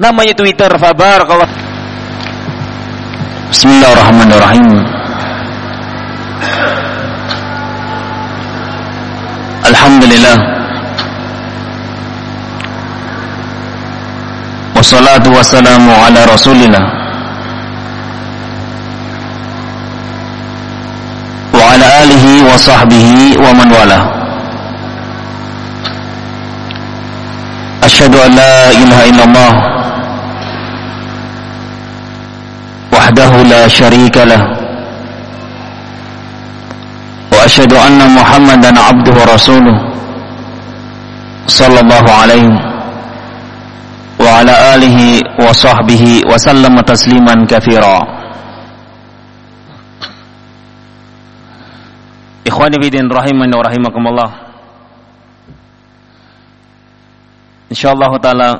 namanya Twitter fabar kalau Bismillahirrahmanirrahim. Alhamdulillah. Wassalatu wassalamu ala rasulillah. Wa ala alihi wa sahbihi wa man wala. Ashadu an la ilaha illallah وحده لا شريك له. وأشهد أن محمدا عبده ورسوله صلى الله عليه وعلى آله وصحبه وسلم تسليما كثيرا. إخواني في دين رحمني ورحمكم الله. إن شاء الله تعالى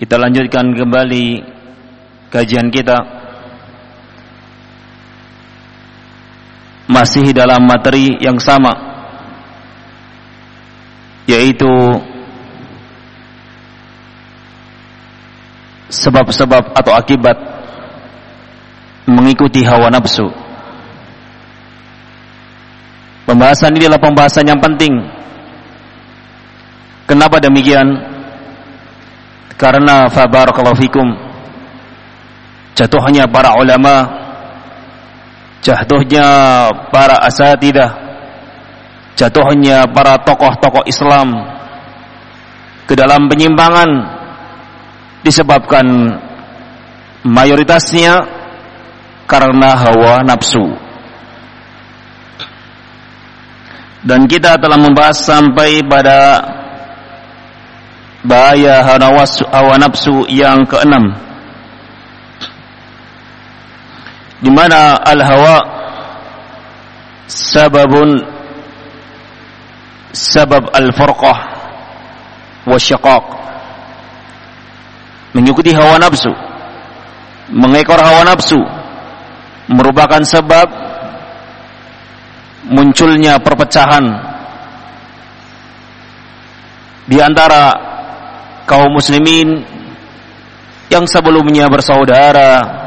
kita lanjutkan kembali kajian kita masih dalam materi yang sama yaitu sebab-sebab atau akibat mengikuti hawa nafsu. Pembahasan ini adalah pembahasan yang penting. Kenapa demikian? Karena fabarakallahu fikum jatuhnya para ulama jatuhnya para asatidah jatuhnya para tokoh-tokoh Islam ke dalam penyimpangan disebabkan mayoritasnya karena hawa nafsu. Dan kita telah membahas sampai pada bahaya hawa nafsu yang keenam di mana al-hawa sababun sabab al-furqah wasyaqaq mengikuti hawa nafsu mengekor hawa nafsu merupakan sebab munculnya perpecahan di antara kaum muslimin yang sebelumnya bersaudara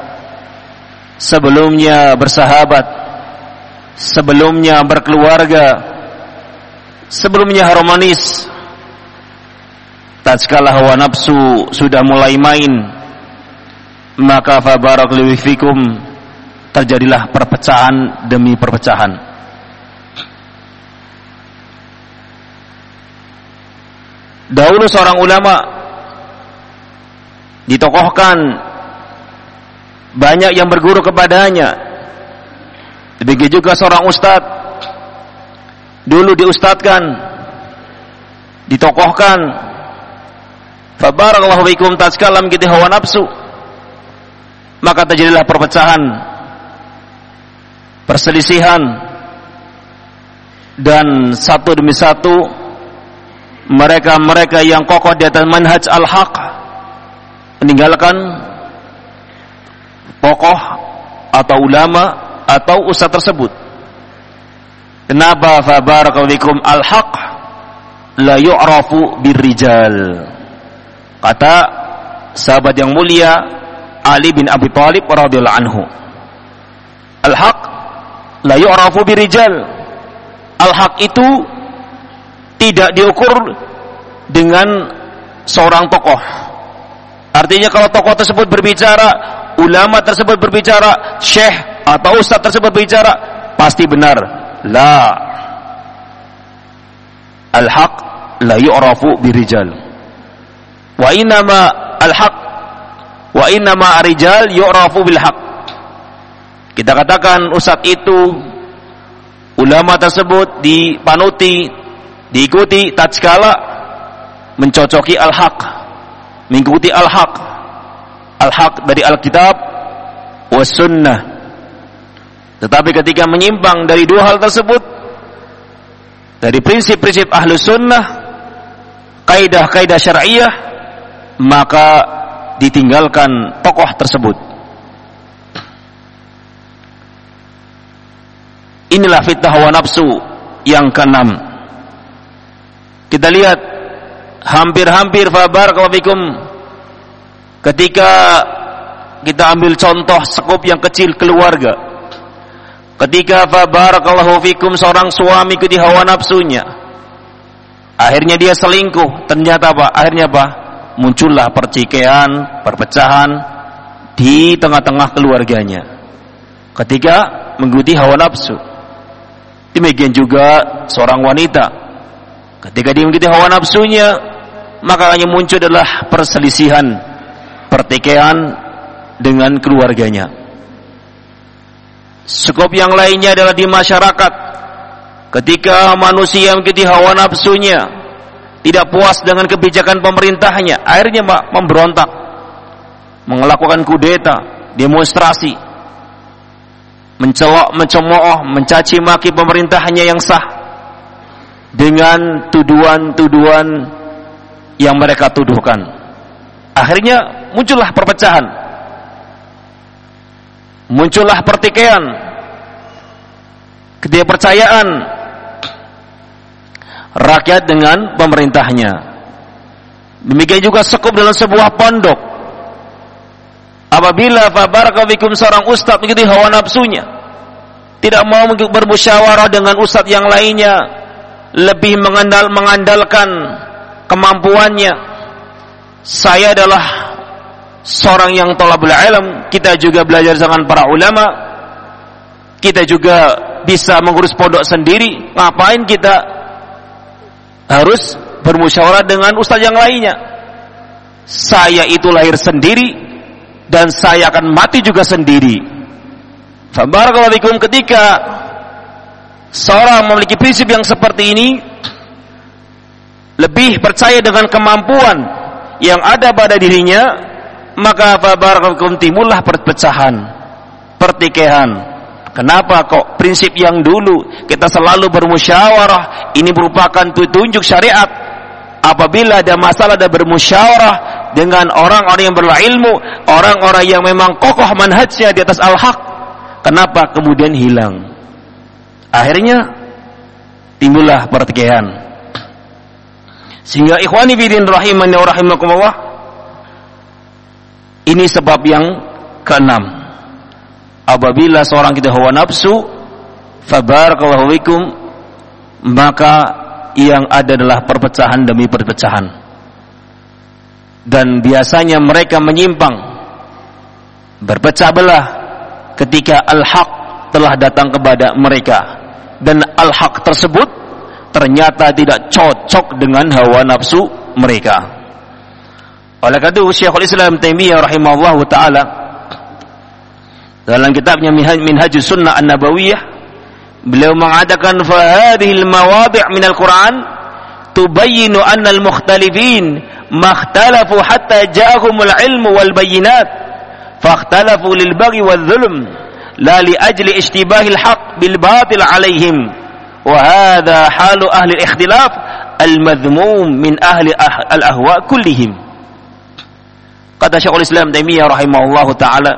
sebelumnya bersahabat. Sebelumnya berkeluarga. Sebelumnya harmonis. Tatkala hawa nafsu sudah mulai main maka fabarakallahu fikum terjadilah perpecahan demi perpecahan. Dahulu seorang ulama ditokohkan banyak yang berguru kepadanya. Begitu juga seorang ustadz dulu diustadkan ditokohkan. Fabarakallahu fikum tatkala mengikuti hawa nafsu maka terjadilah perpecahan perselisihan dan satu demi satu mereka-mereka yang kokoh di atas manhaj al-haq meninggalkan tokoh atau ulama atau ustaz tersebut. Kenapa fabarakallahu al-haq la yu'rafu birrijal. Kata sahabat yang mulia Ali bin Abi Thalib radhiyallahu anhu. Al-haq la yu'rafu birrijal. Al-haq itu tidak diukur dengan seorang tokoh. Artinya kalau tokoh tersebut berbicara, ulama tersebut berbicara, syekh atau ustaz tersebut berbicara, pasti benar. La. Al-haq la yu'rafu birijal. Wa inama al-haq wa inama arijal yu'rafu bil haq. Kita katakan ustaz itu ulama tersebut dipanuti diikuti tatkala mencocoki al-haq mengikuti al-haq al-haq dari Alkitab was sunnah. Tetapi ketika menyimpang dari dua hal tersebut dari prinsip-prinsip ahlu sunnah kaidah-kaidah syariah maka ditinggalkan tokoh tersebut. Inilah fitnah hawa nafsu yang keenam. Kita lihat hampir-hampir fabarakallahu ketika kita ambil contoh sekup yang kecil keluarga. Ketika fabarakallahu fikum seorang suami ikuti hawa nafsunya. Akhirnya dia selingkuh. Ternyata apa? Akhirnya apa? Muncullah pertikaian perpecahan di tengah-tengah keluarganya. Ketika mengikuti hawa nafsu. Demikian juga seorang wanita. Ketika dia mengikuti hawa nafsunya maka hanya muncul adalah perselisihan pertikaian dengan keluarganya. Skop yang lainnya adalah di masyarakat. Ketika manusia mengikuti hawa nafsunya, tidak puas dengan kebijakan pemerintahnya, akhirnya memberontak, melakukan kudeta, demonstrasi, mencelok, mencemooh, mencaci maki pemerintahnya yang sah dengan tuduhan-tuduhan yang mereka tuduhkan. Akhirnya muncullah perpecahan. Muncullah pertikaian. Ketidakpercayaan rakyat dengan pemerintahnya. Demikian juga sekup dalam sebuah pondok. Apabila fabarakawikum seorang ustaz mengikuti hawa nafsunya tidak mau bermusyawarah dengan ustaz yang lainnya lebih mengandal, mengandalkan kemampuannya saya adalah seorang yang tolabul ilm, kita juga belajar dengan para ulama, kita juga bisa mengurus pondok sendiri, ngapain kita harus bermusyawarah dengan ustaz yang lainnya? Saya itu lahir sendiri dan saya akan mati juga sendiri. Fabarakallahu ketika seorang memiliki prinsip yang seperti ini lebih percaya dengan kemampuan yang ada pada dirinya maka fabarakum timbullah perpecahan, pertikaian. Kenapa kok prinsip yang dulu kita selalu bermusyawarah ini merupakan petunjuk syariat. Apabila ada masalah ada bermusyawarah dengan orang-orang yang berilmu, orang-orang yang memang kokoh manhajnya di atas al-haq. Kenapa kemudian hilang? Akhirnya timbullah pertikaian. Sehingga ikhwani bidin rahimani wa rahimakumullah ini sebab yang keenam. Apabila seorang kita hawa nafsu, fabarakallahu fikum, maka yang ada adalah perpecahan demi perpecahan. Dan biasanya mereka menyimpang, berpecah belah ketika al-haq telah datang kepada mereka. Dan al-haq tersebut ternyata tidak cocok dengan hawa nafsu mereka. Oleh karena itu Syekhul Islam Taimiyah rahimahullah taala dalam kitabnya Minhajus Sunnah An-Nabawiyah beliau mengatakan fa hadhil mawadi' min al-Qur'an tubayyinu anna al-mukhtalifin makhtalafu hatta ja'ahumul ilmu wal bayyinat fakhtalafu lil baghi wal dhulm la li ajli ishtibahil haqq bil batil alaihim wa hadha halu ahli al-ikhtilaf al-madhmum min ahli al-ahwa kullihim Kata Syekhul Islam Taimiyah rahimahullah taala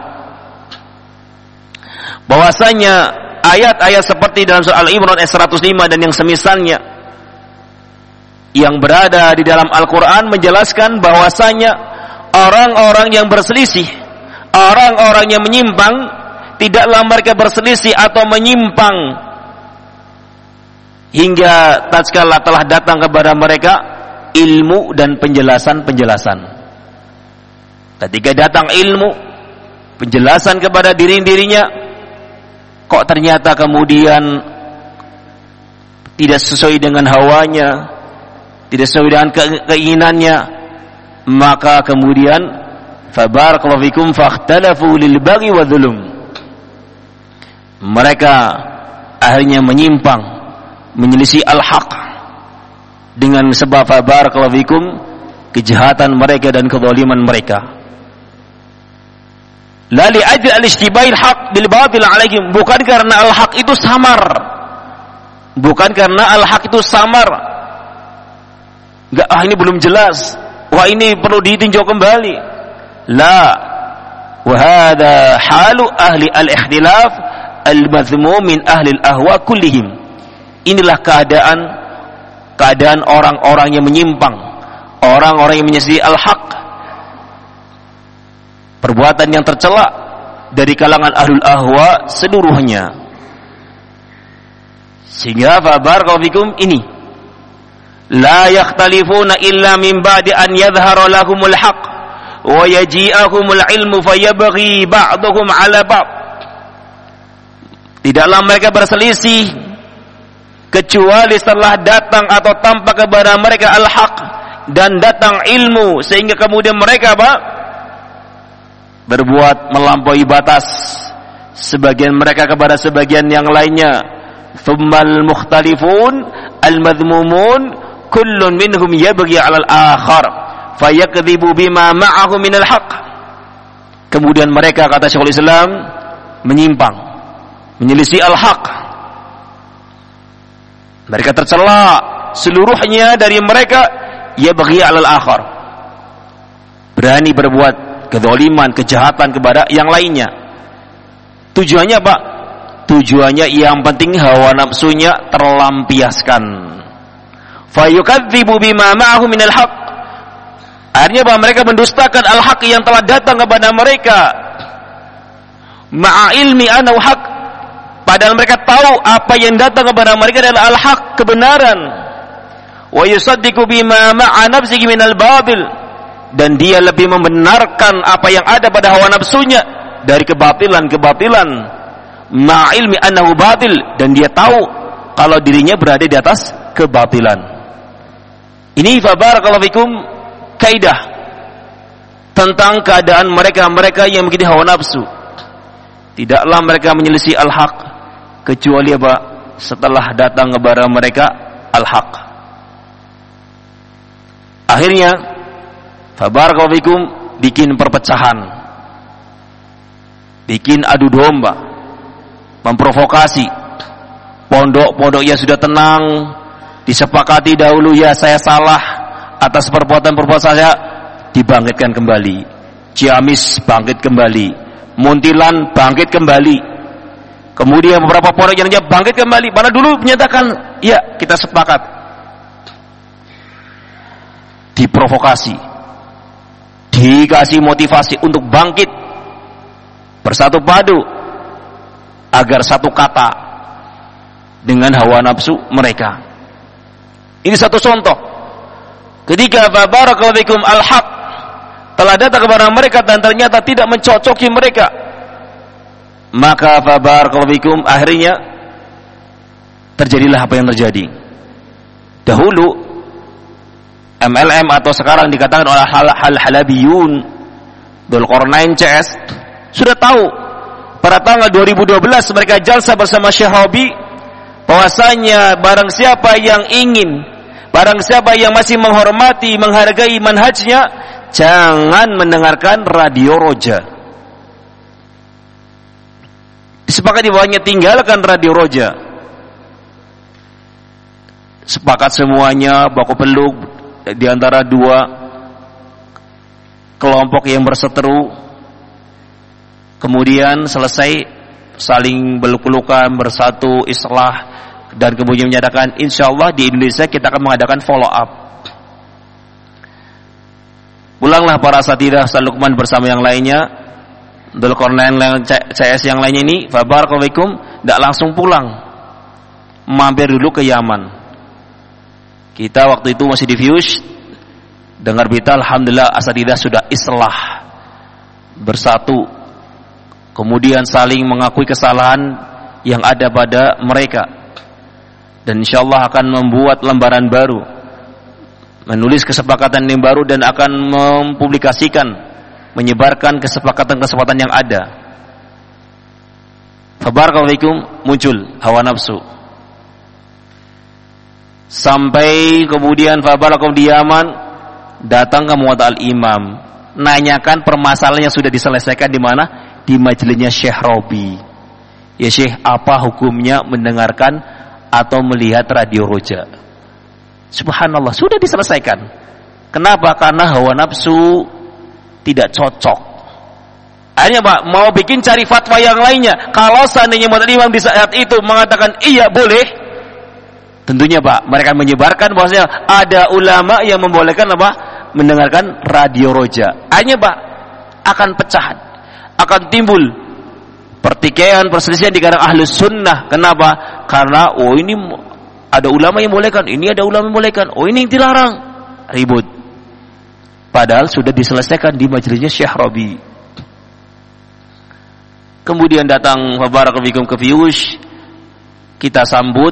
bahwasanya ayat-ayat seperti dalam surah Al-Imran ayat 105 dan yang semisalnya yang berada di dalam Al-Qur'an menjelaskan bahwasanya orang-orang yang berselisih, orang-orang yang menyimpang tidaklah mereka berselisih atau menyimpang hingga tatkala telah datang kepada mereka ilmu dan penjelasan-penjelasan. Ketika datang ilmu, penjelasan kepada diri-dirinya, kok ternyata kemudian tidak sesuai dengan hawanya, tidak sesuai dengan keinginannya, maka kemudian fabarakallahu fikum fakhtalafu lil baghi wa dhulum. Mereka akhirnya menyimpang, menyelisih al-haq dengan sebab fabarakallahu fikum kejahatan mereka dan kezaliman mereka. La li ajli al-istibail haq bil batil alaihim, bukan karena al-haq itu samar. Bukan karena al-haq itu samar. Enggak, ah ini belum jelas. Wah ini perlu ditinjau kembali. La. Wa halu ahli al-ikhtilaf al-madhmum min ahli al-ahwa kullihim. Inilah keadaan keadaan orang-orang yang menyimpang, orang-orang yang menyelisih al-haq. Perbuatan yang tercela dari kalangan ahlul ahwa seluruhnya. Sehingga fabar fikum ini. La yakhtalifuna illa min ba'di an yadhhara lahumul haqq wa yaji'ahumul ilmu fayabghi ba'duhum 'ala ba'd. Tidaklah mereka berselisih kecuali setelah datang atau tampak kepada mereka al-haq dan datang ilmu sehingga kemudian mereka apa? Berbuat melampaui batas sebagian mereka kepada sebagian yang lainnya. Thummal mukhtalifun al-madhmumun kullun minhum yabghi 'ala al-akhar fayakdhibu bima ma'ahu min al-haq kemudian mereka kata Syekhul Islam menyimpang menyelisih al-haq mereka tercela seluruhnya dari mereka ya bagi alal akhar. Berani berbuat kezaliman kejahatan kepada yang lainnya. Tujuannya apa? Tujuannya yang penting hawa nafsunya terlampiaskan. Fayukadzibu bima ma'ahu minal haq. Akhirnya bahwa mereka mendustakan al-haq yang telah datang kepada mereka. Ma'a ilmi anau Padahal mereka tahu apa yang datang kepada mereka adalah al-haq, kebenaran. Wa yusaddiqu bima ma'a nafsihi minal babil. Dan dia lebih membenarkan apa yang ada pada hawa nafsunya dari kebatilan-kebatilan. Ma'ilmi annahu batil dan dia tahu kalau dirinya berada di atas kebatilan. Ini fa barakallahu fikum kaidah tentang keadaan mereka-mereka yang begitu hawa nafsu. Tidaklah mereka menyelisih al-haq kecuali apa? Setelah datang kepada mereka al-haq. Akhirnya fabarakallahu bikin perpecahan. Bikin adu domba. Memprovokasi. Pondok-pondok yang sudah tenang. Disepakati dahulu ya saya salah atas perbuatan-perbuatan saya. Dibangkitkan kembali. Ciamis bangkit kembali. Muntilan bangkit kembali Kemudian beberapa pondok yang bangkit kembali. Mana dulu menyatakan, ya kita sepakat. Diprovokasi. Dikasih motivasi untuk bangkit. Bersatu padu. Agar satu kata. Dengan hawa nafsu mereka. Ini satu contoh. Ketika Babarakallahu al-haq telah datang kepada mereka dan ternyata tidak mencocoki mereka maka fabarakallahu akhirnya terjadilah apa yang terjadi. Dahulu MLM atau sekarang dikatakan oleh hal, hal halabiyun Dulkornain CS sudah tahu pada tanggal 2012 mereka jalsa bersama Syekh Robi bahwasanya barang siapa yang ingin barang siapa yang masih menghormati menghargai manhajnya jangan mendengarkan radio roja Disepakati bahwanya tinggalkan radio roja. Sepakat semuanya baku peluk di antara dua kelompok yang berseteru. Kemudian selesai saling beluk-pelukan bersatu islah dan kemudian menyatakan insya Allah di Indonesia kita akan mengadakan follow up. Pulanglah para satidah Salukman bersama yang lainnya Dulkornain CS yang lainnya ini Fabarakalaikum tidak langsung pulang. Mampir dulu ke Yaman. Kita waktu itu masih di Fuse dengar berita Alhamdulillah Asadidah sudah islah. Bersatu. Kemudian saling mengakui kesalahan yang ada pada mereka. Dan insya Allah akan membuat lembaran baru. Menulis kesepakatan yang baru dan akan mempublikasikan menyebarkan kesepakatan-kesepakatan yang ada. Fabarakallahu muncul hawa nafsu. Sampai kemudian fabarakallahu di Yaman datang ke Muwatta al-Imam, nanyakan permasalahan yang sudah diselesaikan di mana? Di majelisnya Syekh Robi. Ya Syekh, apa hukumnya mendengarkan atau melihat radio roja? Subhanallah, sudah diselesaikan. Kenapa? Karena hawa nafsu tidak cocok. Akhirnya Pak mau bikin cari fatwa yang lainnya. Kalau seandainya Muhammad Imam di saat itu mengatakan iya boleh, tentunya Pak mereka menyebarkan bahwasanya ada ulama yang membolehkan apa mendengarkan radio roja. Hanya Pak akan pecah, akan timbul pertikaian, perselisihan di kalangan ahli sunnah. Kenapa? Karena oh ini ada ulama yang bolehkan, ini ada ulama yang bolehkan, oh ini yang dilarang. Ribut. Padahal sudah diselesaikan di majelisnya Syekh Rabi. Kemudian datang Fabarakallahu ke Fiush. Kita sambut.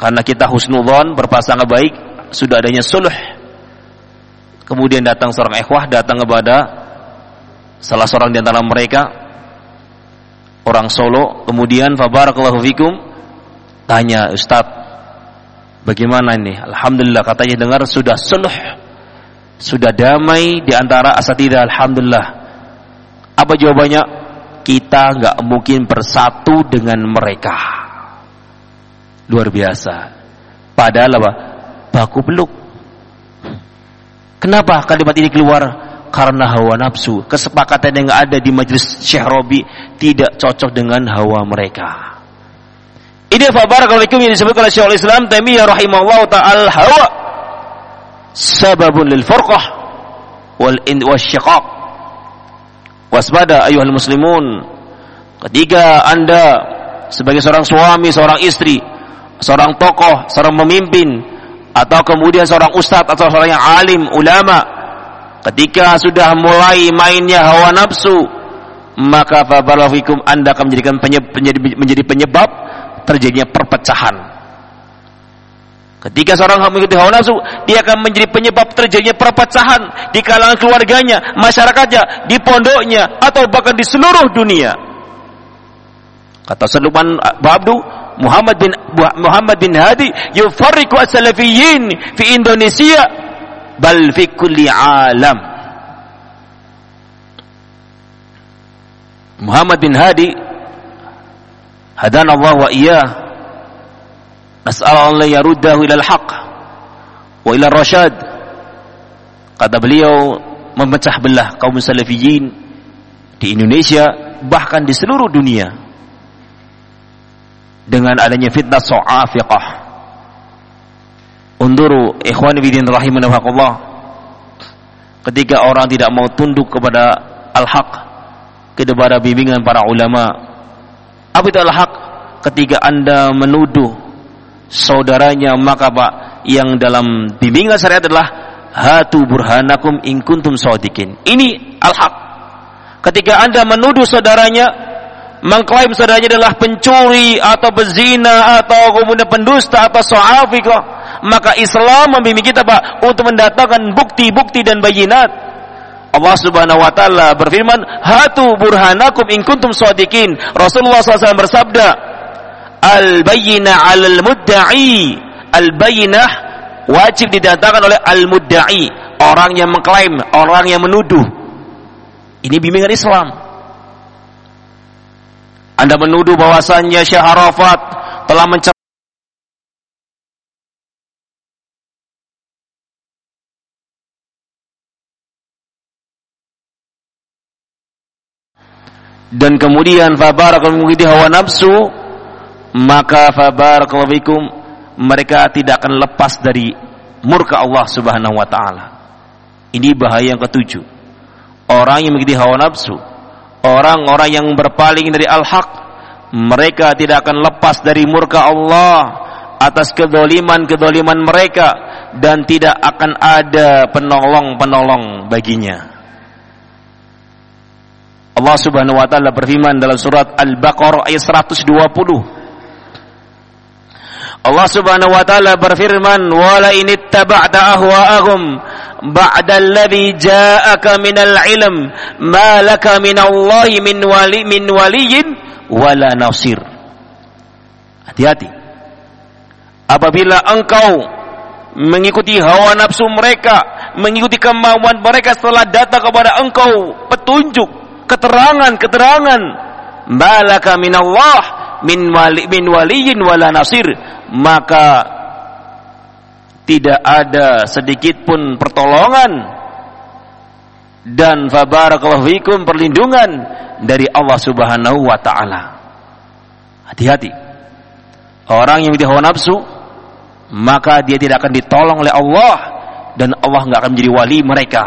Karena kita husnudzon berpasangan baik sudah adanya sulh. Kemudian datang seorang ikhwah datang kepada salah seorang di antara mereka orang Solo. Kemudian fabarakallahu fikum. Tanya Ustaz bagaimana ini? Alhamdulillah katanya dengar sudah sulh sudah damai di antara asatidah alhamdulillah apa jawabannya kita nggak mungkin bersatu dengan mereka Luar biasa. Padahal apa? Baku peluk. Kenapa kalimat ini keluar? Karena hawa nafsu. Kesepakatan yang ada di majelis Syekh Robi tidak cocok dengan hawa mereka. Ini fabarakallahu yang disebutkan oleh Syekhul Islam Taimiyah rahimahullah ta'ala hawa sababun lil furqah wal in wasyiqaq. Waspada ayuhal muslimun. Ketika Anda sebagai seorang suami, seorang istri seorang tokoh, seorang pemimpin atau kemudian seorang ustadz atau seorang yang alim, ulama ketika sudah mulai mainnya hawa nafsu maka fabarafikum anda akan menjadikan penyebab, menjadi penyebab terjadinya perpecahan ketika seorang mengikuti hawa nafsu dia akan menjadi penyebab terjadinya perpecahan di kalangan keluarganya masyarakatnya di pondoknya atau bahkan di seluruh dunia. Kata Seluman Babdu Muhammad bin Muhammad bin Hadi yufarriqu as-salafiyyin fi Indonesia bal fi kulli alam. Muhammad bin Hadi hadana Allah wa iyyah nas'al Allah yaruddahu ila al-haq wa ila ar-rasyad kata beliau memecah belah kaum salafiyin di Indonesia bahkan di seluruh dunia dengan adanya fitnah so'afiqah. Unduru ikhwani bidin rahimanahullah. Ketika orang tidak mau tunduk kepada al-haq, kepada bimbingan para ulama. Apa itu al-haq? Ketika Anda menuduh saudaranya maka Pak yang dalam bimbingan syariat adalah hatu burhanakum in kuntum. Ini al-haq. Ketika Anda menuduh saudaranya mengklaim saudaranya adalah pencuri atau pezina atau kemudian pendusta atau so'afiqah maka Islam membimbing kita Pak untuk mendatangkan bukti-bukti dan bayinat Allah Subhanahu wa taala berfirman hatu burhanakum in kuntum Rasulullah SAW bersabda al bayyina 'alal mudda'i al bayyinah wajib didatangkan oleh al mudda'i orang yang mengklaim orang yang menuduh. Ini bimbingan Islam. Anda menuduh bahwasannya Syekh Arafat telah mencer dan kemudian fabarakallahu mengikuti hawa nafsu maka fabarakallahu mereka tidak akan lepas dari murka Allah Subhanahu wa taala. Ini bahaya yang ketujuh. Orang yang mengikuti hawa nafsu orang-orang yang berpaling dari al-haq mereka tidak akan lepas dari murka Allah atas kedoliman-kedoliman mereka dan tidak akan ada penolong-penolong baginya Allah subhanahu wa ta'ala berfirman dalam surat Al-Baqarah ayat 120 Allah subhanahu wa ta'ala berfirman wala in ittaba'ta ahwa'ahum ba'da alladhi ja'aka minal ilm ma laka minallahi min wali min waliyin wala nasir. Hati-hati. Apabila engkau mengikuti hawa nafsu mereka mengikuti kemauan mereka setelah datang kepada engkau petunjuk keterangan keterangan malaka minallah min wali min waliyin wala nasir maka tidak ada sedikit pun pertolongan dan fabarakallahu fikum perlindungan dari Allah Subhanahu wa taala. Hati-hati. Orang yang hawa nafsu maka dia tidak akan ditolong oleh Allah dan Allah nggak akan menjadi wali mereka.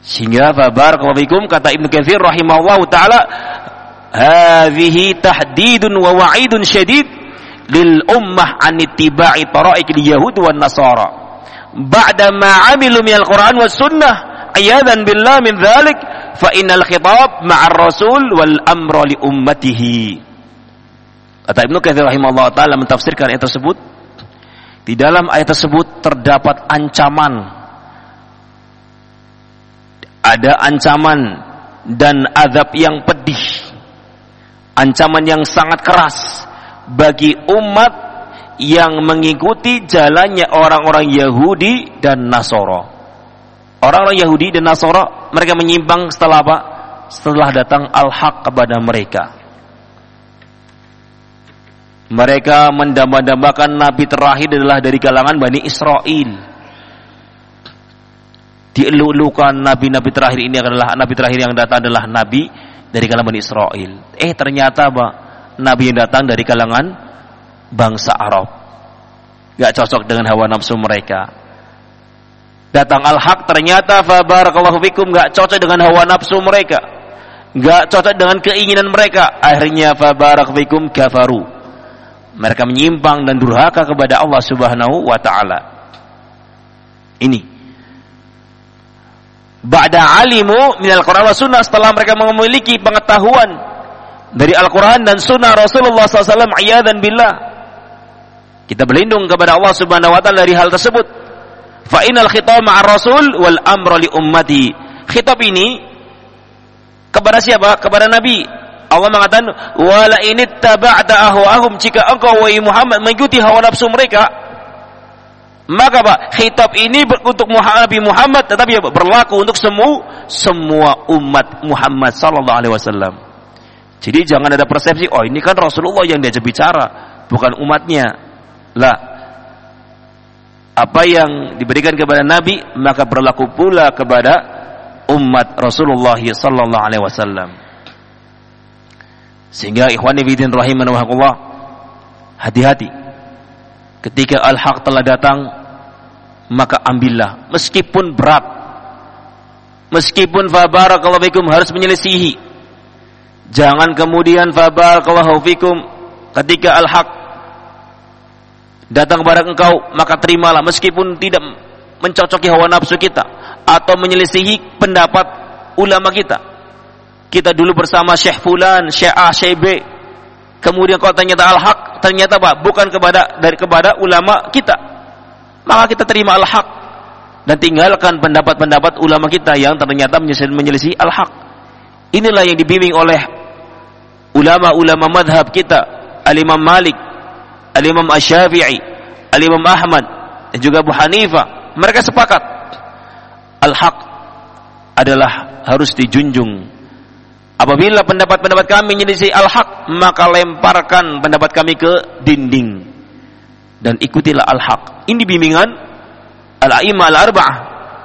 Sehingga barakallahu kata Ibnu Katsir rahimahullahu taala amra li ummatihi. Kata Ibnu Katsir rahimahullah taala mentafsirkan ayat tersebut. Di dalam ayat tersebut terdapat ancaman. Ada ancaman dan azab yang pedih ancaman yang sangat keras bagi umat yang mengikuti jalannya orang-orang Yahudi dan Nasoro. Orang-orang Yahudi dan Nasoro mereka menyimpang setelah apa? Setelah datang al-haq kepada mereka. Mereka mendamba-dambakan nabi terakhir adalah dari kalangan Bani Israel. Dielulukan nabi-nabi terakhir ini adalah nabi terakhir yang datang adalah nabi dari kalangan Israel. Eh ternyata apa? Nabi yang datang dari kalangan bangsa Arab. Gak cocok dengan hawa nafsu mereka. Datang al-haq ternyata fabarakallahu fikum gak cocok dengan hawa nafsu mereka. Gak cocok dengan keinginan mereka. Akhirnya fabarak fikum kafaru. Mereka menyimpang dan durhaka kepada Allah Subhanahu wa taala. Ini Ba'da alimu minal Quran wa sunnah setelah mereka memiliki pengetahuan dari Al-Quran dan sunnah Rasulullah SAW dan billah. Kita berlindung kepada Allah Subhanahu wa taala dari hal tersebut. Fa innal khitab ma'ar rasul wal amra li ummati. Khitab ini kepada siapa? Kepada nabi. Allah mengatakan wala in ittaba'ta ahwa'ahum. Jika engkau wahai Muhammad mengikuti hawa nafsu mereka maka Pak, khitab ini untuk Nabi Muhammad tetapi ya, berlaku untuk semua semua umat Muhammad sallallahu alaihi wasallam. Jadi jangan ada persepsi, oh ini kan Rasulullah yang diajak bicara, bukan umatnya. Lah, apa yang diberikan kepada Nabi maka berlaku pula kepada umat Rasulullah sallallahu alaihi wasallam. Sehingga ikhwani fillah rahimanallah hati-hati ketika al-haq telah datang maka ambillah. Meskipun berat. Meskipun fabarakallahu fikum harus menyelisihi. Jangan kemudian fabarakallahu fikum ketika al-haq datang kepada engkau maka terimalah. Meskipun tidak mencocoki hawa nafsu kita atau menyelisihi pendapat ulama kita. Kita dulu bersama Syekh Fulan, Syekh A, Syekh B. Kemudian kau ternyata al-haq ternyata Pak bukan kepada dari kepada ulama kita maka kita terima al-haq dan tinggalkan pendapat-pendapat ulama kita yang ternyata menyelisih al-haq. Inilah yang dibimbing oleh ulama-ulama madhab kita, al-Imam Malik, al-Imam Asy-Syafi'i, al-Imam Ahmad dan juga Abu Hanifah. Mereka sepakat al-haq adalah harus dijunjung. Apabila pendapat-pendapat kami menyelisih al-haq, maka lemparkan pendapat kami ke dinding dan ikutilah al-haq. Ini bimbingan al-a'immah al-arba'ah,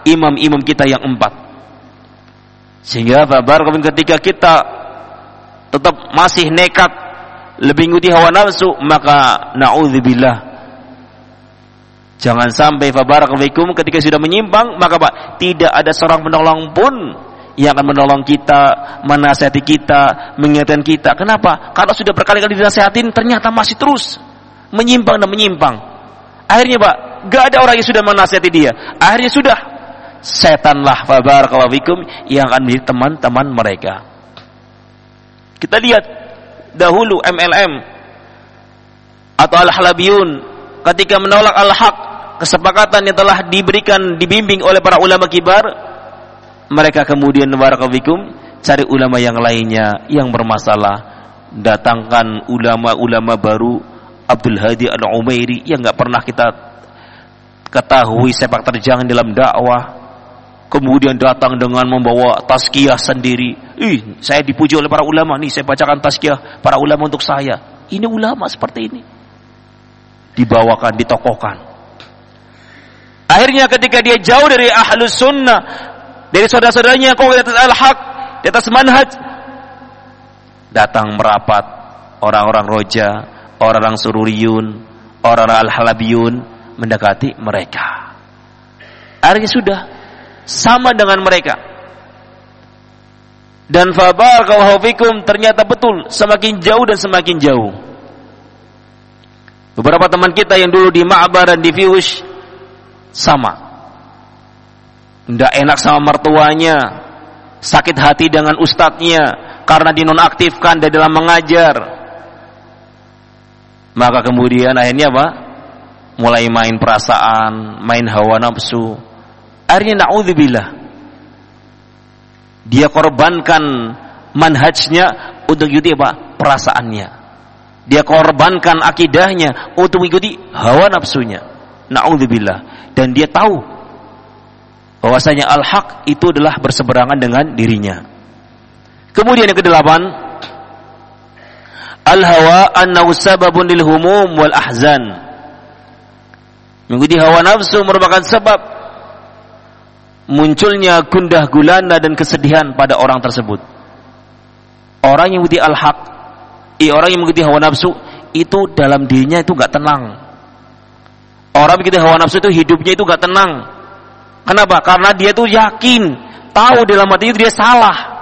imam-imam kita yang empat. Sehingga babar ketika kita tetap masih nekat lebih ngikuti hawa nafsu, maka naudzubillah Jangan sampai fabarakallahu ketika sudah menyimpang, maka Pak, tidak ada seorang penolong pun yang akan menolong kita, menasihati kita, mengingatkan kita. Kenapa? Kalau sudah berkali-kali dinasihatin, ternyata masih terus menyimpang dan menyimpang. Akhirnya Pak, gak ada orang yang sudah menasihati dia. Akhirnya sudah setanlah fabarakallahu fikum yang akan menjadi teman-teman mereka. Kita lihat dahulu MLM atau Al-Halabiyun ketika menolak al-haq kesepakatan yang telah diberikan dibimbing oleh para ulama kibar mereka kemudian fikum cari ulama yang lainnya yang bermasalah datangkan ulama-ulama baru Abdul Hadi Al-Umairi yang nggak pernah kita ketahui sepak terjang dalam dakwah kemudian datang dengan membawa taskiyah sendiri. Ih saya dipuji oleh para ulama nih saya bacakan taskiyah para ulama untuk saya. Ini ulama seperti ini. Dibawakan ditokohkan. Akhirnya ketika dia jauh dari ahlus sunnah dari saudara-saudaranya kau di atas al-haq di atas manhaj datang merapat orang-orang roja orang-orang sururiyun, orang-orang al-halabiyun mendekati mereka. Akhirnya sudah sama dengan mereka. Dan fabar fikum ternyata betul semakin jauh dan semakin jauh. Beberapa teman kita yang dulu di Ma'bar dan di Fiush sama. Tidak enak sama mertuanya, sakit hati dengan ustadznya karena dinonaktifkan dari dalam mengajar. Maka kemudian akhirnya apa? Mulai main perasaan, main hawa nafsu. Akhirnya na'udzubillah. Dia korbankan manhajnya untuk ikuti apa? Perasaannya. Dia korbankan akidahnya untuk mengikuti hawa nafsunya. Na'udzubillah. Dan dia tahu bahwasanya al-haq itu adalah berseberangan dengan dirinya. Kemudian yang kedelapan, al-hawa annahu sababun lil humum wal ahzan. Mengikuti hawa nafsu merupakan sebab munculnya gundah gulana dan kesedihan pada orang tersebut. Orang yang mengikuti al-haq, orang yang mengikuti hawa nafsu itu dalam dirinya itu gak tenang. Orang mengikuti hawa nafsu itu hidupnya itu gak tenang. Kenapa? Karena dia itu yakin, tahu dalam hati itu dia salah.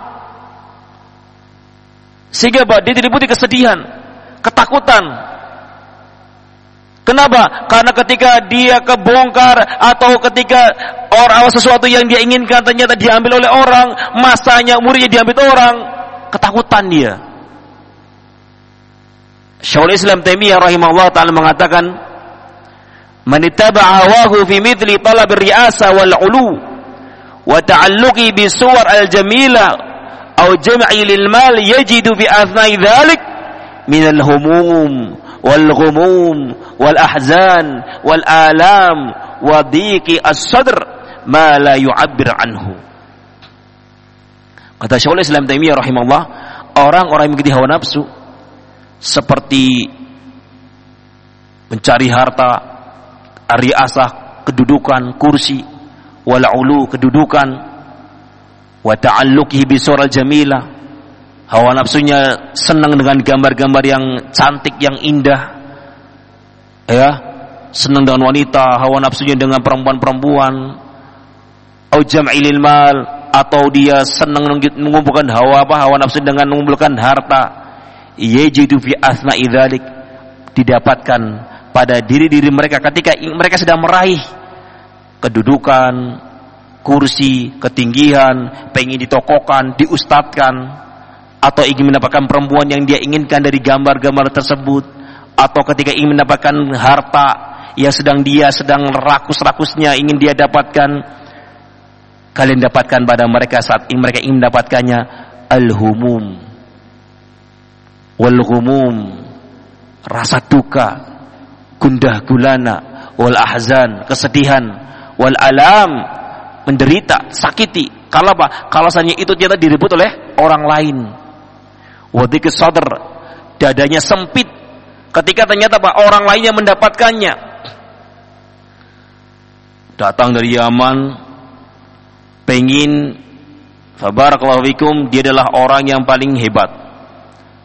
Sehingga apa? Dia diliputi kesedihan, ketakutan. Kenapa? Karena ketika dia kebongkar atau ketika orang sesuatu yang dia inginkan ternyata diambil oleh orang, masanya umurnya diambil orang, ketakutan dia. Syaikhul Islam Taimiyah rahimahullah taala mengatakan, man ittaba'a hawahu fi mithli talab riasa wal ulu wa ta'alluqi bi suwar al aw jam'i lil mal yajidu fi athnai dhalik min al humum wal ghumum wal ahzan wal alam wa dhiqi as-sadr ma la yu'abbir anhu. Kata Syekhul Islam Taimiyah rahimahullah orang-orang yang mengikuti hawa nafsu seperti mencari harta riasah kedudukan kursi wal ulu kedudukan wa ta'alluqihi bi sural jamila hawa nafsunya senang dengan gambar-gambar yang cantik yang indah. Ya senang dengan wanita hawa nafsunya dengan perempuan-perempuan. Au jam'ilil mal atau dia senang mengumpulkan hawa apa? Hawa nafsu dengan mengumpulkan harta. Yajidu fi asna idzalik didapatkan pada diri-diri mereka ketika mereka sedang meraih kedudukan, kursi, ketinggian, pengen ditokokan, diustadkan, atau ingin mendapatkan perempuan yang dia inginkan dari gambar-gambar tersebut, atau ketika ingin mendapatkan harta yang sedang dia sedang rakus-rakusnya ingin dia dapatkan, kalian dapatkan pada mereka saat ini mereka ingin mendapatkannya al-humum. Wal-humum. Rasa duka gundah gulana wal ahzan kesedihan wal alam menderita sakiti. Kalau apa? Kalau saja itu ternyata direbut oleh orang lain. Wadik sadr. Dadanya sempit. Ketika ternyata apa? Orang lainnya mendapatkannya. Datang dari Yaman. Pengin. Fabarakallahu fikum. Dia adalah orang yang paling hebat.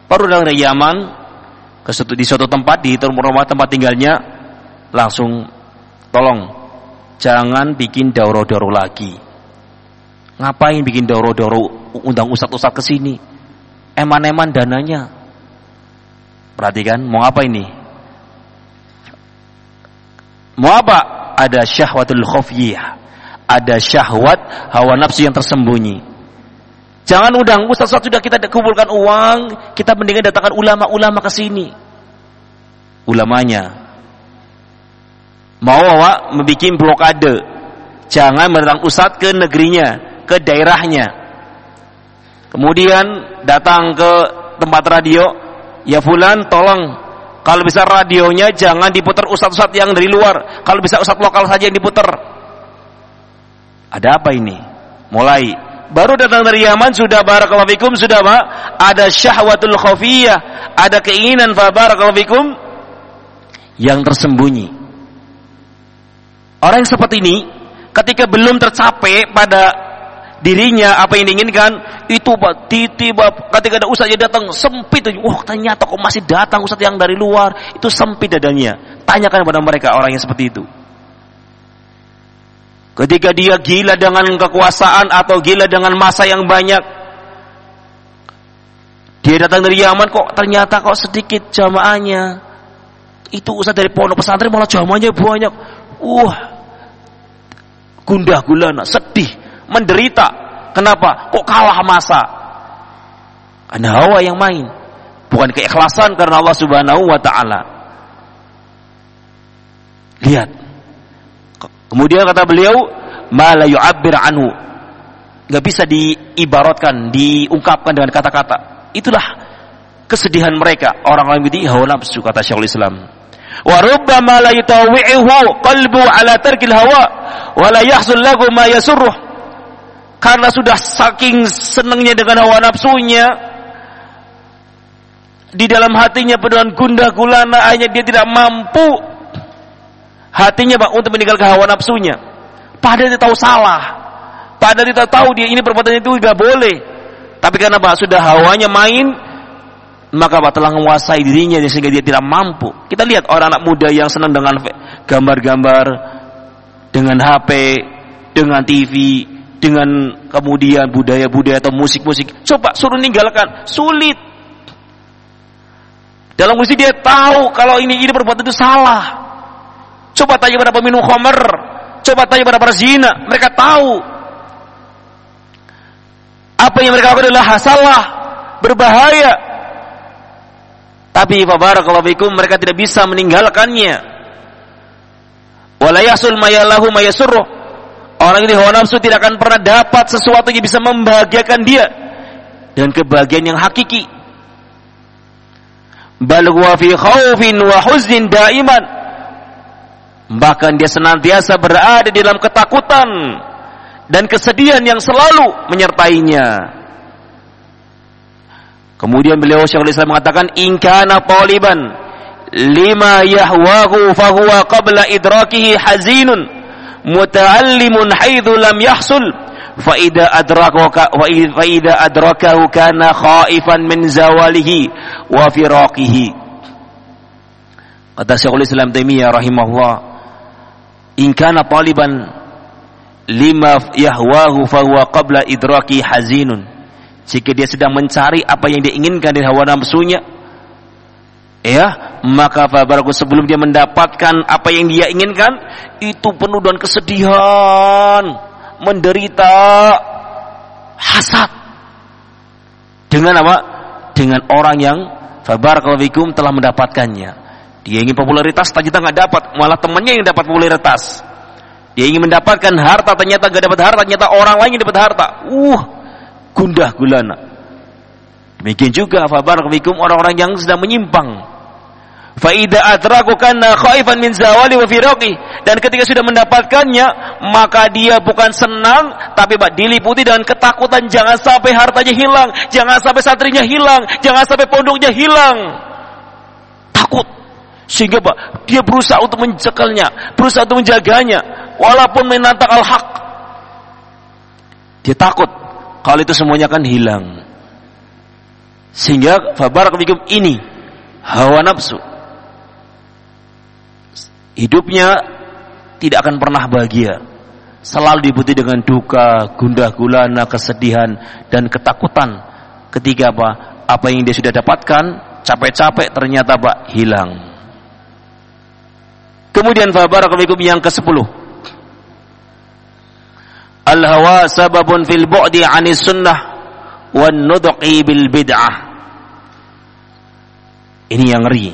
Baru datang dari Yaman. Ke suatu, di suatu tempat di rumah tempat tinggalnya. Langsung tolong jangan bikin dauro-dauro lagi. Ngapain bikin dauro-dauro undang ustad-ustad ke sini? Eman-eman dananya. Perhatikan mau apa ini? Mau apa? Ada syahwatul khofiyah ada syahwat hawa nafsu yang tersembunyi. Jangan undang Ustaz, Ustaz sudah kita kumpulkan uang, kita mendingan datangkan ulama-ulama ke sini. Ulamanya mau awak membuat blokade. Jangan mendatang Ustaz ke negerinya, ke daerahnya. Kemudian datang ke tempat radio, ya fulan tolong kalau bisa radionya jangan diputar ustaz-ustaz yang dari luar. Kalau bisa ustaz lokal saja yang diputar. Ada apa ini? Mulai baru datang dari Yaman sudah barakallahu fikum sudah Pak ada syahwatul khafiyah ada keinginan fa barakallahu fikum yang tersembunyi orang yang seperti ini ketika belum tercapai pada dirinya apa yang diinginkan itu Pak tiba ketika ada ustaz yang datang sempit wah ternyata kok masih datang ustaz yang dari luar itu sempit dadanya tanyakan kepada mereka orang yang seperti itu Ketika dia gila dengan kekuasaan atau gila dengan masa yang banyak. Dia datang dari Yaman kok ternyata kok sedikit jamaahnya. Itu usah dari pondok pesantren malah jamaahnya banyak. Uh, gundah gulana, sedih, menderita. Kenapa? Kok kalah masa? Karena hawa yang main. Bukan keikhlasan karena Allah subhanahu wa ta'ala. Lihat. Kemudian kata beliau, "Ma la yu'abbir anhu." Enggak bisa diibaratkan, diungkapkan dengan kata-kata. Itulah kesedihan mereka orang-orang ini hawa nafsu kata Syekhul Islam. Wa rubbama la yutawi'uhu qalbu ala tarkil hawa wa la yahsul lahu ma yasurruh. Karena sudah saking senangnya dengan hawa nafsunya, di dalam hatinya pedoman gundah gulana hanya dia tidak mampu hatinya Pak untuk meninggalkan hawa nafsunya. Padahal dia tahu salah. Padahal dia tahu dia ini perbuatan itu tidak boleh. Tapi karena Pak sudah hawanya main, maka Pak telah menguasai dirinya sehingga dia tidak mampu. Kita lihat orang anak muda yang senang dengan gambar-gambar, dengan HP, dengan TV, dengan kemudian budaya-budaya atau musik-musik. Coba suruh ninggalkan, sulit. Dalam musik dia tahu kalau ini ini perbuatan itu salah. Coba tanya pada peminum khamr, coba tanya pada para zina, mereka tahu apa yang mereka lakukan adalah salah, berbahaya. Tapi barakallahu mereka tidak bisa meninggalkannya. Wala yasul mayalahu mayasurruh. Orang ini hawa nafsu tidak akan pernah dapat sesuatu yang bisa membahagiakan dia dan kebahagiaan yang hakiki. Bal huwa fi khaufin wa huznin daiman Bahkan dia senantiasa berada di dalam ketakutan dan kesedihan yang selalu menyertainya. Kemudian beliau Syekhul Islam mengatakan inkana taliban lima yahwahu fahuwa qabla idrakihi hazinun muta'allimun haitsu lam yahsul fa idza adraka wa idza adrakahu kana khaifan min zawalihi wa firaqihi. Kata Syekhul Islam Taimiyah rahimahullah in kana taliban lima yahwahu fahuwa qabla idraki hazinun jika dia sedang mencari apa yang dia inginkan dari hawa nafsunya ya maka baraku sebelum dia mendapatkan apa yang dia inginkan itu penuh dengan kesedihan menderita hasad. Dengan apa? Dengan orang yang fabarakallahu telah mendapatkannya. Dia ingin popularitas, ternyata nggak dapat, malah temannya yang dapat popularitas. Dia ingin mendapatkan harta, ternyata nggak dapat harta, ternyata orang lain yang dapat harta. Uh, gundah gulana. Demikian juga fabar kebikum orang-orang yang sedang menyimpang. Faida kana khaifan min zawali wa firaqi dan ketika sudah mendapatkannya maka dia bukan senang tapi diliputi dengan ketakutan jangan sampai hartanya hilang, jangan sampai santrinya hilang, jangan sampai pondoknya hilang. Takut sehingga Pak, dia berusaha untuk mencekalnya, berusaha untuk menjaganya, walaupun menantang al-haq. Dia takut kalau itu semuanya akan hilang. Sehingga fabarak fikum ini hawa nafsu. Hidupnya tidak akan pernah bahagia. Selalu dibutuhkan dengan duka, gundah gulana, kesedihan dan ketakutan ketika apa? Apa yang dia sudah dapatkan capek-capek ternyata Pak hilang. Kemudian fabarakallahu yang ke-10. Al-hawa sababun fil bu'di 'anis sunnah wan nudqi bil bid'ah. Ini yang ngeri.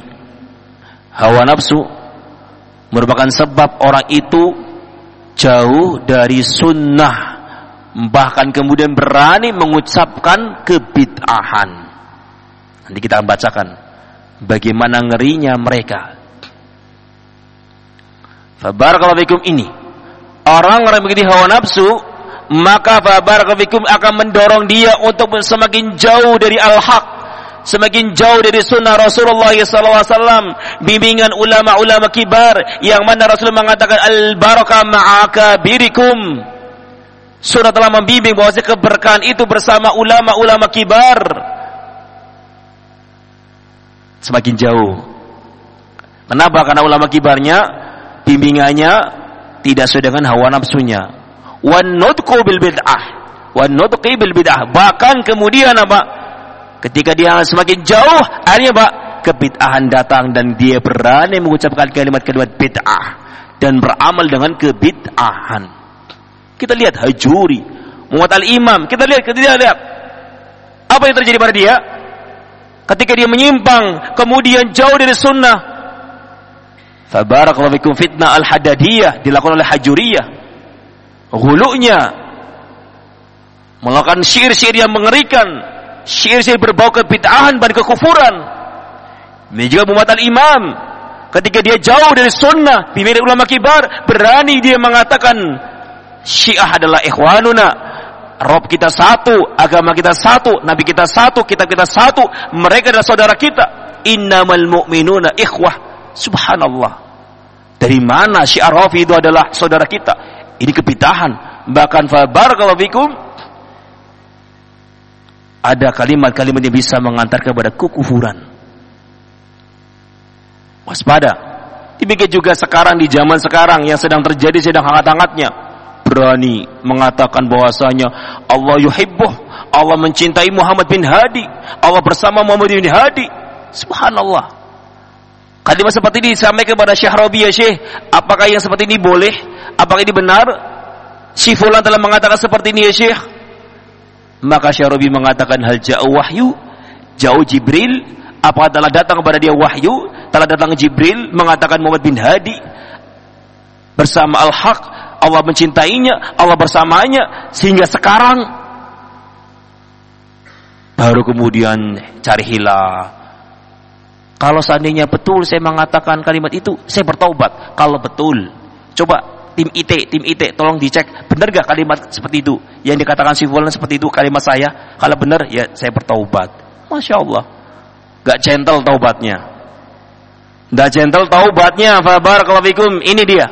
Hawa nafsu merupakan sebab orang itu jauh dari sunnah bahkan kemudian berani mengucapkan kebid'ahan. Nanti kita akan bacakan bagaimana ngerinya mereka Fabarakallahu ini. Orang orang begitu hawa nafsu, maka fabarakallahu fikum akan mendorong dia untuk semakin jauh dari al-haq, semakin jauh dari sunnah Rasulullah SAW, bimbingan ulama-ulama kibar yang mana Rasul mengatakan al-barakah ma'aka birikum. Sunnah telah membimbing bahwa keberkahan itu bersama ulama-ulama kibar. Semakin jauh. Kenapa? Karena ulama kibarnya bimbingannya tidak sesuai dengan hawa nafsunya. Wan nutqu bil bid'ah. Wan nutqi bil bid'ah. Bahkan kemudian apa ketika dia semakin jauh akhirnya Pak kebid'ahan datang dan dia berani mengucapkan kalimat-kalimat bid'ah dan beramal dengan kebid'ahan. Kita lihat hajuri Muhammad al-imam kita lihat kita lihat apa yang terjadi pada dia. Ketika dia menyimpang kemudian jauh dari sunnah Fabarakallahu fikum fitnah al-hadadiyah dilakukan oleh hajuriyah. Hulunya melakukan syair-syair yang mengerikan, syair-syair berbau kebid'ahan dan kekufuran. Ini juga Muhammad al-Imam ketika dia jauh dari sunnah, pimpinan ulama kibar, berani dia mengatakan Syiah adalah ikhwanuna, Rob kita satu, agama kita satu, Nabi kita satu, kitab kita satu, mereka adalah saudara kita. Innamal mu'minuna ikhwah. Subhanallah. Dari mana syiar Rafi itu adalah saudara kita? Ini kebitahan. Bahkan kalau bikum ada kalimat-kalimat yang bisa mengantar kepada kekufuran. Waspada. Demikian juga sekarang di zaman sekarang yang sedang terjadi sedang hangat-hangatnya berani mengatakan bahwasanya Allah yuhibbuh, Allah mencintai Muhammad bin Hadi, Allah bersama Muhammad bin Hadi. Subhanallah. Kalimat seperti ini sampai kepada Syekh Rabi ya Syekh, apakah yang seperti ini boleh? Apakah ini benar? Si fulan telah mengatakan seperti ini ya Syekh. Maka Syekh Rabi mengatakan hal jauh wahyu, jauh Jibril, apakah telah datang kepada dia wahyu? Telah datang Jibril mengatakan Muhammad bin Hadi bersama Al-Haq, Allah mencintainya, Allah bersamanya sehingga sekarang baru kemudian cari hilah kalau seandainya betul saya mengatakan kalimat itu, saya bertaubat. Kalau betul, coba tim IT, tim IT, tolong dicek benar gak kalimat seperti itu yang dikatakan si Fulan seperti itu kalimat saya. Kalau benar, ya saya bertaubat. Masya Allah, gak gentle taubatnya. Gak gentle taubatnya. Fabar kalafikum ini dia.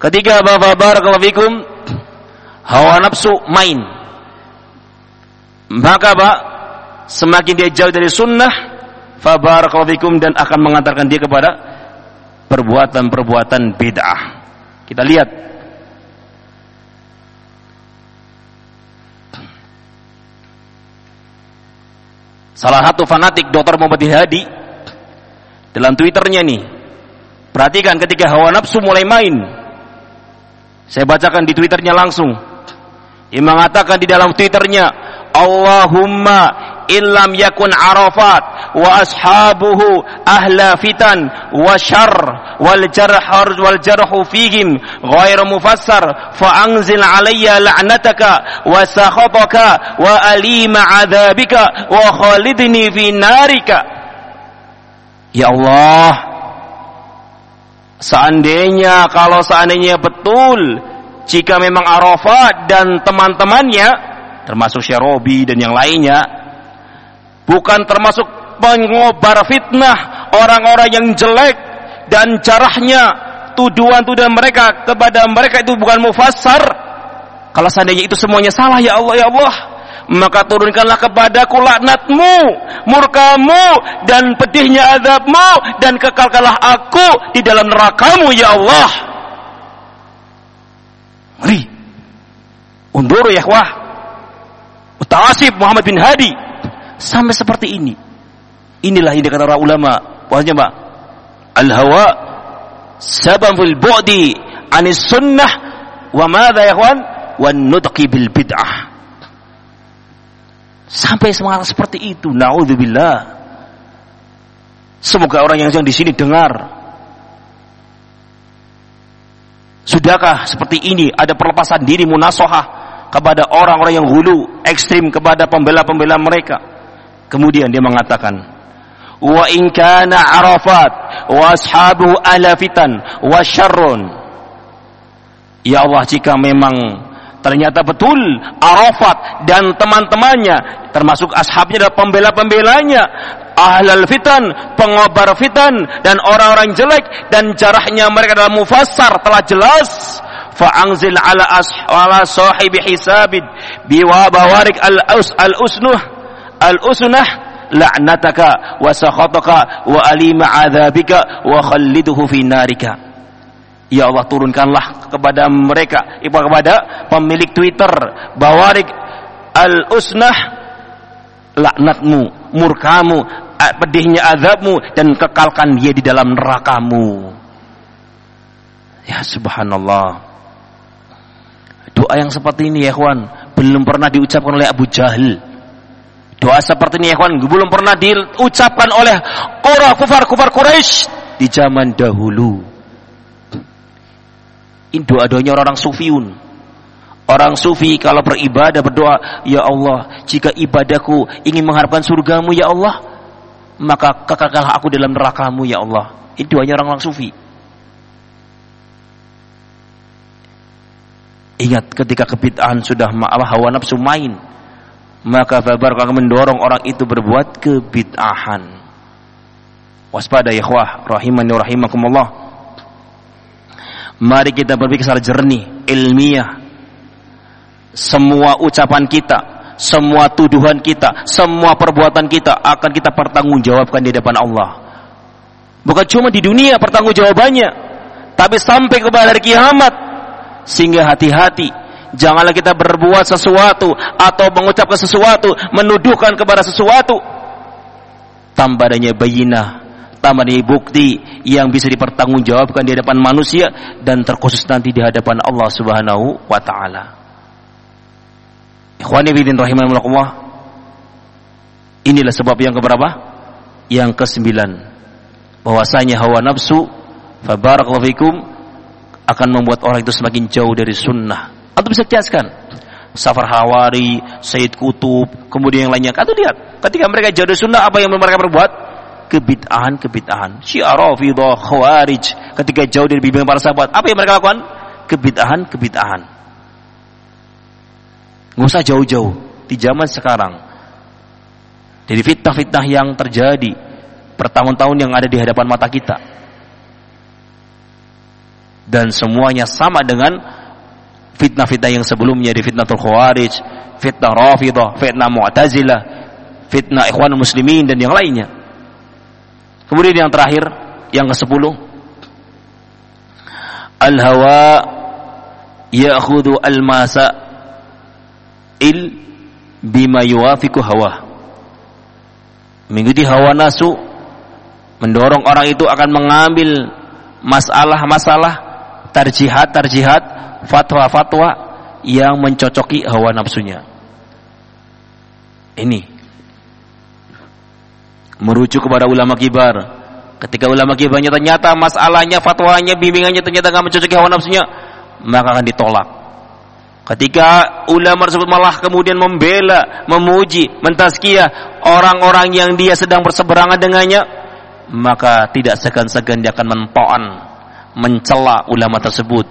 Ketiga, fabar kalafikum hawa nafsu main. Maka pak, semakin dia jauh dari sunnah, fabarakallahu dan akan mengantarkan dia kepada perbuatan-perbuatan bid'ah. Kita lihat Salah satu fanatik Dr. Muhammad Hadi dalam Twitternya nih. Perhatikan ketika hawa nafsu mulai main. Saya bacakan di Twitternya langsung. Ia mengatakan di dalam Twitternya, Allahumma illam yakun arafat wa ashabuhu ahla fitan wa syar wal jarhar wal jarhu fihim ghairu mufassar fa anzil alayya la'nataka wa sakhataka wa alima adzabika wa khalidni fi narika. Ya Allah seandainya kalau seandainya betul jika memang Arafat dan teman-temannya termasuk Syarobi dan yang lainnya bukan termasuk pengobar fitnah orang-orang yang jelek dan carahnya tuduhan-tuduhan mereka kepada mereka itu bukan mufassar. Kalau seandainya itu semuanya salah ya Allah ya Allah maka turunkanlah kepadaku laknatmu murkamu dan pedihnya azabmu dan kekalkanlah aku di dalam nerakamu ya Allah. Ngeri undur ya wah Utasib Muhammad bin Hadi. Sampai seperti ini. Inilah yang dikatakan para ulama, bahwasanya Pak, al-hawa sababul bu'di anis sunnah wa madza ya ikhwan? Wa nutqi bil bid'ah. Sampai semangat seperti itu. Nauzubillah. Semoga orang yang sedang di sini dengar. Sudahkah seperti ini ada perlepasan diri munasohah kepada orang-orang yang hulu ekstrim kepada pembela-pembela mereka? Kemudian dia mengatakan, "Wa in kana Arafat wa ashabu ala fitan wa syarrun." Ya Allah, jika memang ternyata betul Arafat dan teman-temannya termasuk ashabnya dan pembela-pembelanya ahlal fitan, pengobar fitan dan orang-orang jelek dan jarahnya mereka dalam mufassar telah jelas fa'angzil ala ala sahibi hisabid biwa bawarik al-us al-usnuh al-usnah la'nataka wa sakhataka wa alima adzabika wa khalliduhu fi narika Ya Allah turunkanlah kepada mereka, kepada pemilik Twitter, Bawarik Al-Usnah, laknatmu, murkamu, pedihnya azabmu, dan kekalkan dia di dalam nerakamu. Ya subhanallah. Doa yang seperti ini ya kawan, belum pernah diucapkan oleh Abu Jahal. Doa seperti ini kawan, belum pernah diucapkan oleh orang kufar-kufar Quraisy di zaman dahulu. Ini doa-doanya orang sufiun. Orang sufi kalau beribadah berdoa, Ya Allah, jika ibadahku ingin mengharapkan surgamu, Ya Allah, maka kekalkanlah aku dalam nerakamu, Ya Allah. Ini doanya orang-orang sufi. Ingat ketika kebid'ahan sudah malah hawa nafsu main, maka fabar akan mendorong orang itu berbuat kebid'ahan. Waspada ya ikhwah, rahimani rahimakumullah. Mari kita berpikir secara jernih, ilmiah. Semua ucapan kita, semua tuduhan kita, semua perbuatan kita akan kita pertanggungjawabkan di depan Allah. Bukan cuma di dunia pertanggungjawabannya, tapi sampai kepada hari kiamat. Sehingga hati-hati, janganlah kita berbuat sesuatu atau mengucapkan sesuatu, menuduhkan kepada sesuatu tanpa adanya bayinah tamani bukti yang bisa dipertanggungjawabkan di hadapan manusia dan terkhusus nanti di hadapan Allah Subhanahu wa taala. Ikhwani bidin rahimakumullah. Inilah sebab yang keberapa? Yang kesembilan. Bahwasanya hawa nafsu fabarakallahu fikum akan membuat orang itu semakin jauh dari sunnah. Atau bisa jelaskan Safar Hawari, Sayyid Kutub, kemudian yang lainnya. Atau lihat, ketika mereka jauh sunnah, apa yang mereka perbuat? kebid'ahan-kebid'ahan. Syiah Rafidhah, Khawarij ketika jauh dari bimbingan para sahabat, apa yang mereka lakukan? Kebid'ahan-kebid'ahan. Nggak usah jauh-jauh di zaman sekarang. Dari fitnah-fitnah yang terjadi bertahun-tahun yang ada di hadapan mata kita. Dan semuanya sama dengan fitnah-fitnah yang sebelumnya di fitnah Khawarij, fitnah Rafidhah, fitnah Mu'tazilah, fitnah Ikhwan Muslimin dan yang lainnya. Kemudian yang terakhir, yang ke-10. Al-hawa ya'khudhu al-masa il bima yuwafiku hawa. Mengikuti hawa nasu mendorong orang itu akan mengambil masalah-masalah tarjihat-tarjihat fatwa-fatwa yang mencocoki hawa nafsunya. Ini merujuk kepada ulama kibar. Ketika ulama kibarnya ternyata masalahnya, fatwanya, bimbingannya ternyata nggak mencocoki hawa nafsunya, maka akan ditolak. Ketika ulama tersebut malah kemudian membela, memuji, mentazkiyah orang-orang yang dia sedang berseberangan dengannya, maka tidak segan-segan dia akan mentoan, mencela ulama tersebut,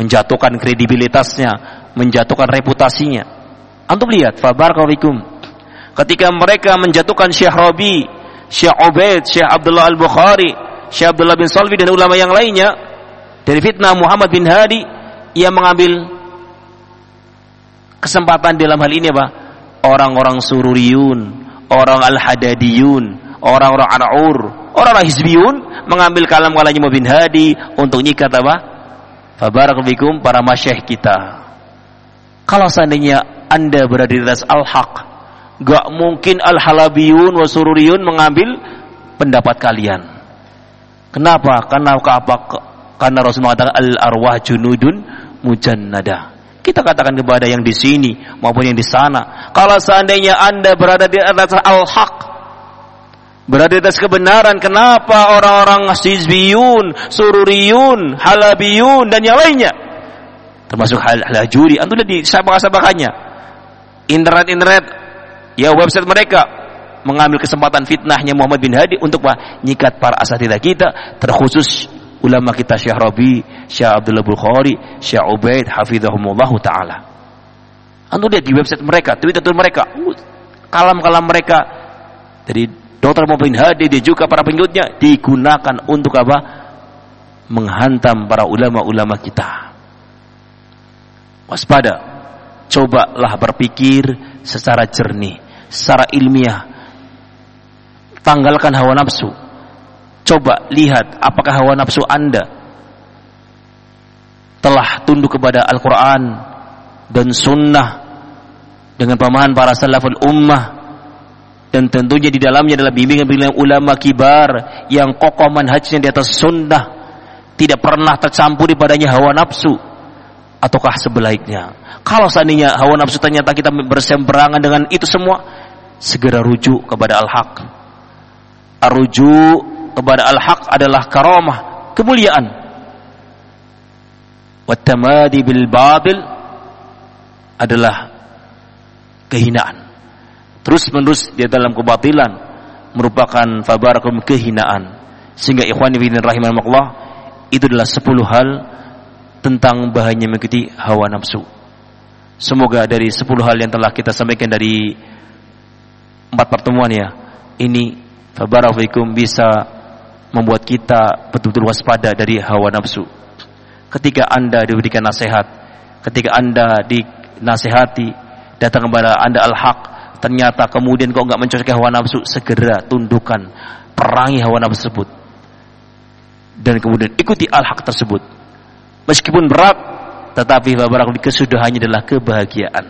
menjatuhkan kredibilitasnya, menjatuhkan reputasinya. Antum lihat, fabarakallahu ketika mereka menjatuhkan Syekh Rabi, Syekh Ubaid, Syekh Abdullah Al-Bukhari, Syekh Abdullah bin Salvi dan ulama yang lainnya dari fitnah Muhammad bin Hadi yang mengambil kesempatan dalam hal ini apa? Orang-orang sururiyun, orang al-hadadiyun, orang-orang an'ur, orang-orang hizbiyun mengambil kalam Muhammad bin Hadi untuk nyikat apa? Fabarakallahu para masyayikh kita. Kalau seandainya Anda berada di atas al-haq, Gak mungkin al-halabiyun wa sururiyun mengambil pendapat kalian. Kenapa? Karena apa? Karena Rasulullah mengatakan al-arwah junudun mujannada. Kita katakan kepada yang di sini maupun yang di sana. Kalau seandainya Anda berada di atas al-haq, berada di atas kebenaran, kenapa orang-orang hizbiyun, sururiyun, halabiyun dan yang lainnya termasuk hal halajuri, antum lihat di sabak-sabakannya. Internet-internet ya website mereka mengambil kesempatan fitnahnya Muhammad bin Hadi untuk nyikat para asatidah kita terkhusus ulama kita Syekh Rabi, Syekh Abdullah Bukhari, Syekh Ubaid hafizahumullah taala. Anda lihat di website mereka, Twitter mereka, uh, kalam-kalam mereka dari Muhammad bin Hadi dia juga para pengikutnya digunakan untuk apa? menghantam para ulama-ulama kita. Waspada. Cobalah berpikir secara jernih secara ilmiah. Tanggalkan hawa nafsu. Coba lihat apakah hawa nafsu Anda telah tunduk kepada Al-Quran dan Sunnah dengan pemahaman para salaful ummah dan tentunya di dalamnya adalah bimbingan-bimbingan ulama kibar yang kokoh manhajnya di atas sunnah tidak pernah tercampur padanya hawa nafsu. Ataukah sebaliknya? Kalau seandainya hawa nafsu ternyata kita bersemberangan dengan itu semua segera rujuk kepada al-haq. Rujuk kepada al-haq adalah karamah kemuliaan. Wattamadi bil batil adalah kehinaan. Terus menerus di dalam kebatilan merupakan fabarakum kehinaan. Sehingga ikhwan fillah rahimakumullah itu adalah sepuluh hal tentang bahayanya mengikuti hawa nafsu. Semoga dari sepuluh hal yang telah kita sampaikan dari empat pertemuan ya, ini fabarakum bisa membuat kita betul-betul waspada dari hawa nafsu ketika Anda diberikan nasihat, ketika Anda dinasehati, datang kepada Anda al-haq, ternyata kemudian kok enggak mencocoki hawa nafsu, segera tundukkan, perangi hawa nafsu tersebut. Dan kemudian ikuti al-haq tersebut. Meskipun berat, tetapi di kesudahannya adalah kebahagiaan.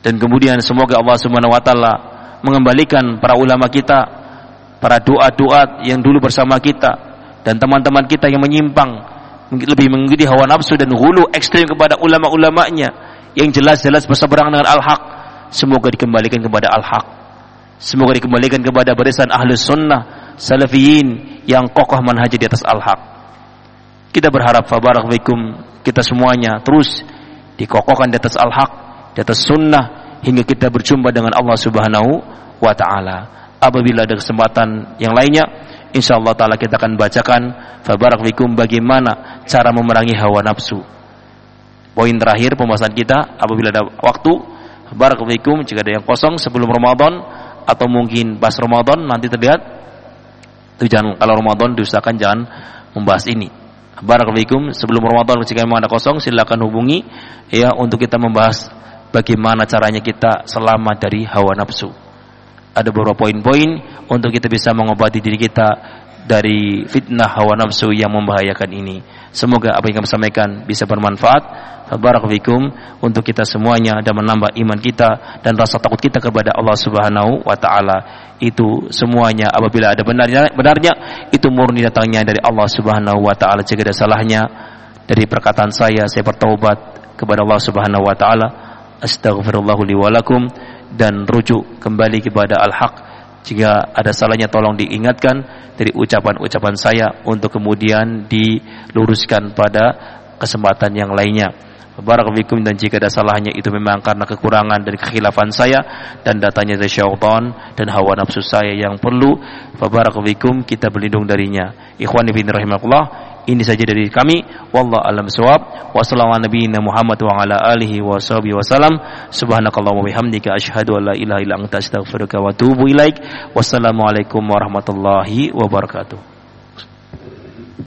Dan kemudian semoga Allah Subhanahu wa taala mengembalikan para ulama kita, para doa-doa yang dulu bersama kita dan teman-teman kita yang menyimpang lebih mengikuti hawa nafsu dan hulu ekstrim kepada ulama-ulamanya yang jelas-jelas berseberangan dengan al-haq semoga dikembalikan kepada al-haq. Semoga dikembalikan kepada barisan ahli sunnah salafiyin yang kokoh manhaj di atas al-haq. Kita berharap fabarakum kita semuanya terus dikokohkan di atas al-haq di atas sunnah hingga kita berjumpa dengan Allah subhanahu wa ta'ala. Apabila ada kesempatan yang lainnya insyaallah taala kita akan bacakan fabarakum bagaimana cara memerangi hawa nafsu. Poin terakhir pembahasan kita apabila ada waktu barakallahu jika ada yang kosong sebelum Ramadan atau mungkin pas Ramadan nanti terlihat. Itu jangan kalau Ramadan diusahakan jangan membahas ini. Barakallahu sebelum Ramadan jika memang ada kosong silakan hubungi. Ya untuk kita membahas bagaimana caranya kita selamat dari hawa nafsu. Ada beberapa poin-poin untuk kita bisa mengobati diri kita dari fitnah hawa nafsu yang membahayakan ini. Semoga apa yang kami sampaikan bisa bermanfaat. Barakallahu untuk kita semuanya dan menambah iman kita dan rasa takut kita kepada Allah Subhanahu wa taala. Itu semuanya apabila ada benarnya benarnya itu murni datangnya dari Allah Subhanahu wa taala. Jika ada salahnya dari perkataan saya saya bertaubat kepada Allah Subhanahu wa taala. Astaghfirullah wa lakum dan rujuk kembali kepada al-haq jika ada salahnya tolong diingatkan dari ucapan-ucapan saya untuk kemudian diluruskan pada kesempatan yang lainnya. Barakallahu dan jika ada salahnya itu memang karena kekurangan dan kekhilafan saya dan datanya dari syaitan dan hawa nafsu saya yang perlu barakallahu kita berlindung darinya. Ikhwani fi rahimakumullah ini saja dari kami. Wallahu alam sawab. Wassalamualaikum Muhammad wa ala alihi wa sahbihi wasallam. Subhanakallahumma bihamdika asyhadu an la ilaha illa anta astaghfiruka wa atubu ilaik. Wassalamualaikum warahmatullahi wabarakatuh.